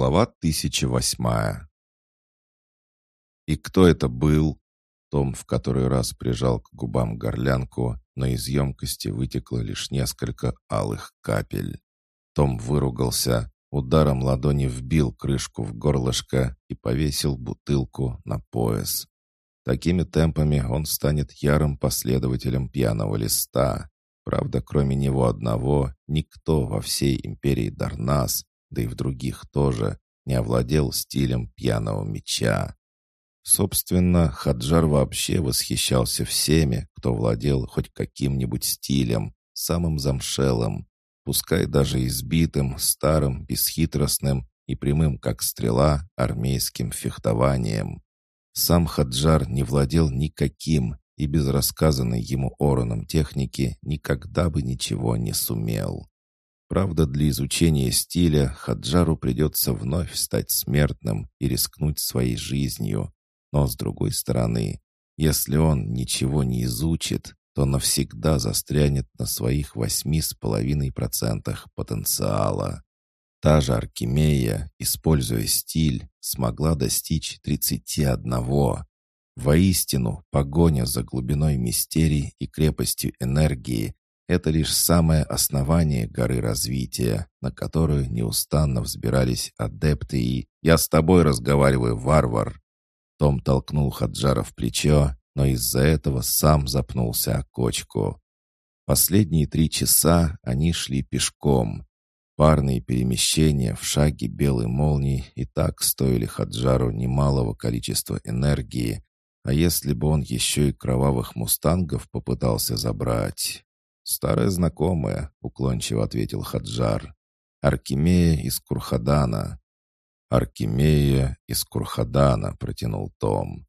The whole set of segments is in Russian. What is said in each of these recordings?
Глава 1008 «И кто это был?» Том в который раз прижал к губам горлянку, но из емкости вытекло лишь несколько алых капель. Том выругался, ударом ладони вбил крышку в горлышко и повесил бутылку на пояс. Такими темпами он станет ярым последователем пьяного листа. Правда, кроме него одного, никто во всей империи Дарнас да и в других тоже, не овладел стилем пьяного меча. Собственно, Хаджар вообще восхищался всеми, кто владел хоть каким-нибудь стилем, самым замшелым, пускай даже избитым, старым, бесхитростным и прямым, как стрела, армейским фехтованием. Сам Хаджар не владел никаким и без рассказанной ему Ороном техники никогда бы ничего не сумел. Правда, для изучения стиля Хаджару придется вновь стать смертным и рискнуть своей жизнью. Но с другой стороны, если он ничего не изучит, то навсегда застрянет на своих восьми с половиной процентах потенциала. Та же Аркемия, используя стиль, смогла достичь 31. Воистину, погоня за глубиной мистерий и крепостью энергии это лишь самое основание горы развития, на которую неустанно взбирались адепты и «Я с тобой разговариваю, варвар!» Том толкнул Хаджара в плечо, но из-за этого сам запнулся о кочку. Последние три часа они шли пешком. Парные перемещения в шаге белой молнии и так стоили Хаджару немалого количества энергии, а если бы он еще и кровавых мустангов попытался забрать, «Старая знакомая», — уклончиво ответил Хаджар. «Аркемия из Курхадана». «Аркемия из Курхадана», — протянул Том.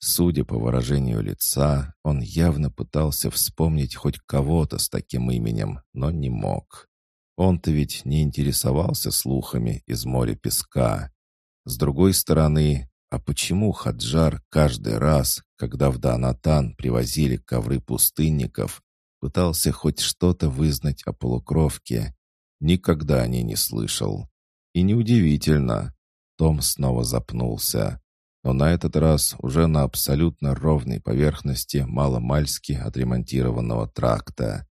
Судя по выражению лица, он явно пытался вспомнить хоть кого-то с таким именем, но не мог. Он-то ведь не интересовался слухами из моря песка. С другой стороны, а почему Хаджар каждый раз, когда в Данатан привозили ковры пустынников, Пытался хоть что-то вызнать о полукровке. Никогда о ней не слышал. И неудивительно. Том снова запнулся. Но на этот раз уже на абсолютно ровной поверхности маломальски отремонтированного тракта.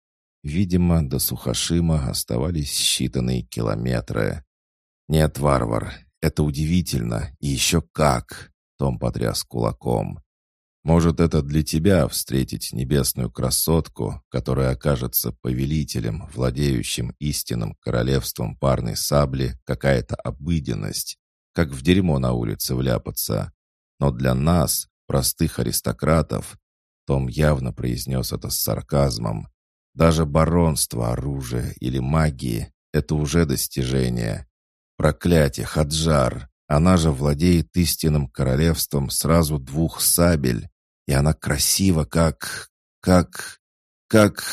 Видимо, до Сухашима оставались считанные километры. «Нет, варвар, это удивительно, и еще как!» Том потряс кулаком. Может, это для тебя встретить небесную красотку, которая окажется повелителем, владеющим истинным королевством парной сабли, какая-то обыденность, как в дерьмо на улице вляпаться. Но для нас, простых аристократов, том явно произнес это с сарказмом, даже баронство оружия или магии — это уже достижение. Проклятие, Хаджар! Она же владеет истинным королевством сразу двух сабель, и она красива, как... как... как...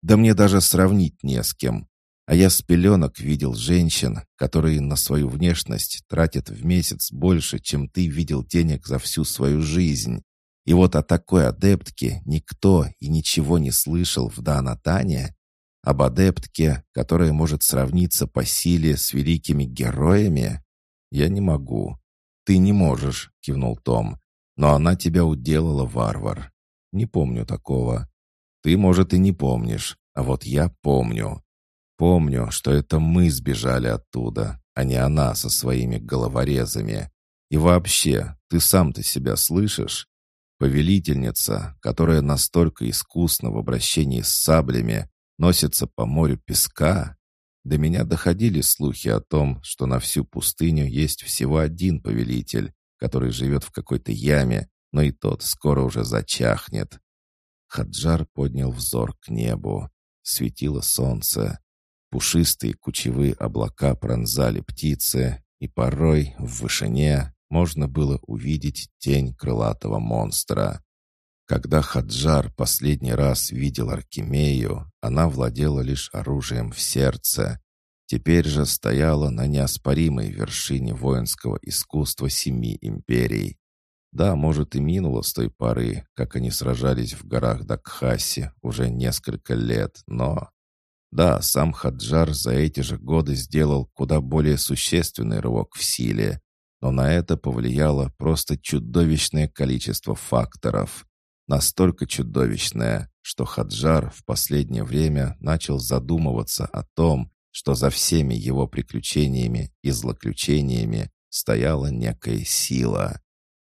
Да мне даже сравнить не с кем. А я с пеленок видел женщин, которые на свою внешность тратят в месяц больше, чем ты видел денег за всю свою жизнь. И вот о такой адептке никто и ничего не слышал в Данатане. Об адептке, которая может сравниться по силе с великими героями? «Я не могу». «Ты не можешь», — кивнул Том. «Но она тебя уделала, варвар. Не помню такого. Ты, может, и не помнишь, а вот я помню. Помню, что это мы сбежали оттуда, а не она со своими головорезами. И вообще, ты сам-то себя слышишь? Повелительница, которая настолько искусна в обращении с саблями, носится по морю песка, до меня доходили слухи о том, что на всю пустыню есть всего один повелитель, который живет в какой-то яме, но и тот скоро уже зачахнет. Хаджар поднял взор к небу. Светило солнце. Пушистые кучевые облака пронзали птицы, и порой в вышине можно было увидеть тень крылатого монстра. Когда Хаджар последний раз видел Аркемию, она владела лишь оружием в сердце. Теперь же стояла на неоспоримой вершине воинского искусства семи империй. Да, может и минуло с той поры, как они сражались в горах Дакхаси уже несколько лет, но... Да, сам Хаджар за эти же годы сделал куда более существенный рывок в силе, но на это повлияло просто чудовищное количество факторов. Настолько чудовищное, что Хаджар в последнее время начал задумываться о том, что за всеми его приключениями и злоключениями стояла некая сила.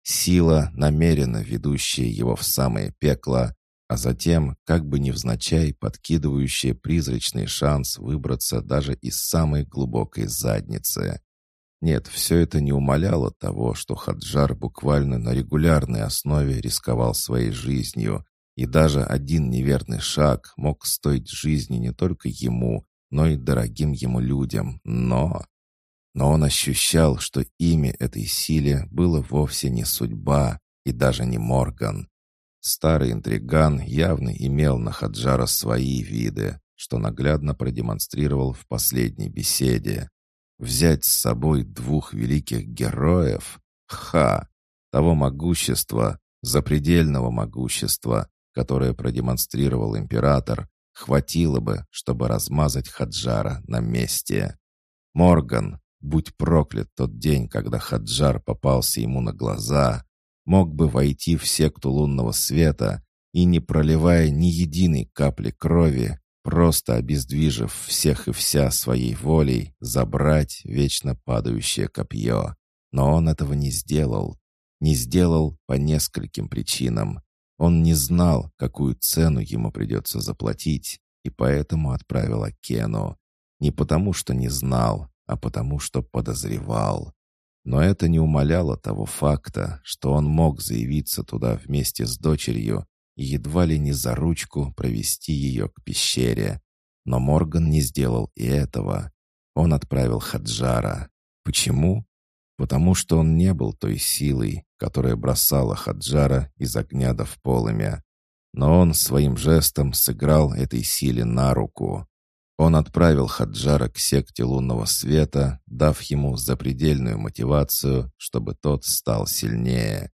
Сила, намеренно ведущая его в самое пекло, а затем, как бы невзначай, подкидывающая призрачный шанс выбраться даже из самой глубокой задницы. Нет, все это не умаляло того, что Хаджар буквально на регулярной основе рисковал своей жизнью, и даже один неверный шаг мог стоить жизни не только ему, но и дорогим ему людям. Но... Но он ощущал, что имя этой силе было вовсе не судьба и даже не Морган. Старый интриган явно имел на Хаджара свои виды, что наглядно продемонстрировал в последней беседе. Взять с собой двух великих героев? Ха! Того могущества, запредельного могущества, которое продемонстрировал император, хватило бы, чтобы размазать Хаджара на месте. Морган, будь проклят тот день, когда Хаджар попался ему на глаза, мог бы войти в секту лунного света и, не проливая ни единой капли крови, просто обездвижив всех и вся своей волей, забрать вечно падающее копье. Но он этого не сделал. Не сделал по нескольким причинам. Он не знал, какую цену ему придется заплатить, и поэтому отправил Акену. Не потому, что не знал, а потому, что подозревал. Но это не умаляло того факта, что он мог заявиться туда вместе с дочерью и едва ли не за ручку провести ее к пещере. Но Морган не сделал и этого. Он отправил Хаджара. Почему? Потому что он не был той силой, которая бросала Хаджара из огня до в полымя. Но он своим жестом сыграл этой силе на руку. Он отправил Хаджара к секте лунного света, дав ему запредельную мотивацию, чтобы тот стал сильнее.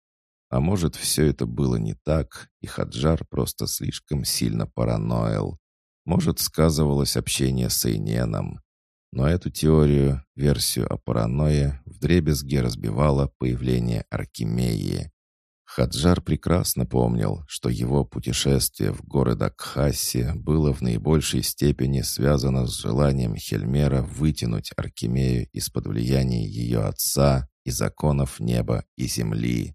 А может, все это было не так, и Хаджар просто слишком сильно параноил. Может, сказывалось общение с Эйненом. Но эту теорию, версию о паранойе, вдребезги разбивало появление Аркемии. Хаджар прекрасно помнил, что его путешествие в город Акхаси было в наибольшей степени связано с желанием Хельмера вытянуть Аркемию из-под влияния ее отца и законов неба и земли.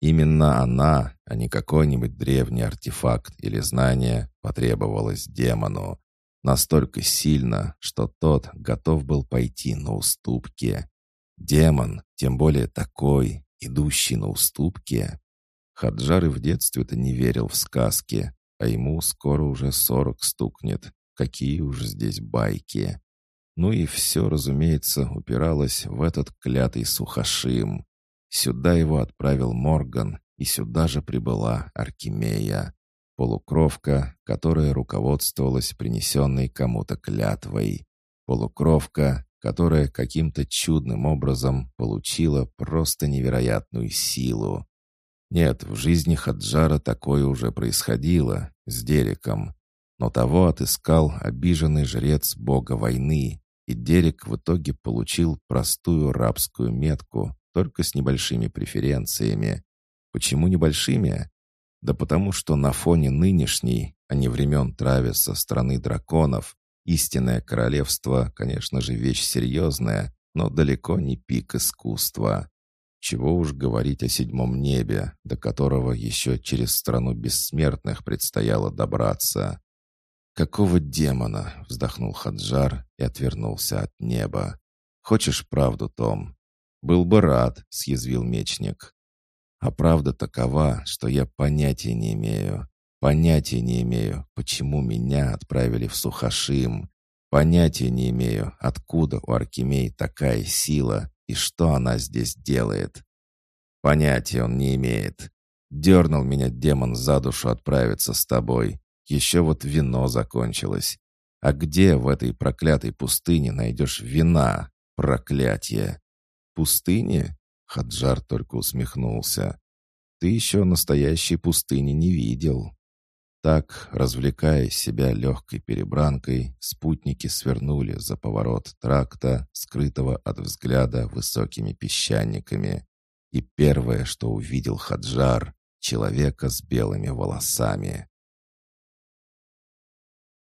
Именно она, а не какой-нибудь древний артефакт или знание, потребовалась демону. Настолько сильно, что тот готов был пойти на уступки. Демон, тем более такой, идущий на уступки, Хаджар и в детстве-то не верил в сказки, а ему скоро уже сорок стукнет. Какие уж здесь байки. Ну и все, разумеется, упиралось в этот клятый сухошим. Сюда его отправил Морган, и сюда же прибыла Аркемия. Полукровка, которая руководствовалась принесенной кому-то клятвой. Полукровка, которая каким-то чудным образом получила просто невероятную силу. Нет, в жизни Хаджара такое уже происходило, с Дереком. Но того отыскал обиженный жрец бога войны, и Дерек в итоге получил простую рабскую метку, только с небольшими преференциями. Почему небольшими? Да потому что на фоне нынешней, а не времен Трависа страны драконов, истинное королевство, конечно же, вещь серьезная, но далеко не пик искусства. Чего уж говорить о седьмом небе, до которого еще через страну бессмертных предстояло добраться. «Какого демона?» — вздохнул Хаджар и отвернулся от неба. «Хочешь правду, Том?» «Был бы рад», — съязвил мечник. «А правда такова, что я понятия не имею. Понятия не имею, почему меня отправили в Сухашим. Понятия не имею, откуда у Аркемей такая сила, и что она здесь делает? Понятия он не имеет. Дернул меня демон за душу отправиться с тобой. Еще вот вино закончилось. А где в этой проклятой пустыне найдешь вина? Проклятие! Пустыне? Хаджар только усмехнулся. Ты еще настоящей пустыни не видел. Так, развлекая себя легкой перебранкой, спутники свернули за поворот тракта, скрытого от взгляда высокими песчаниками. И первое, что увидел Хаджар — человека с белыми волосами.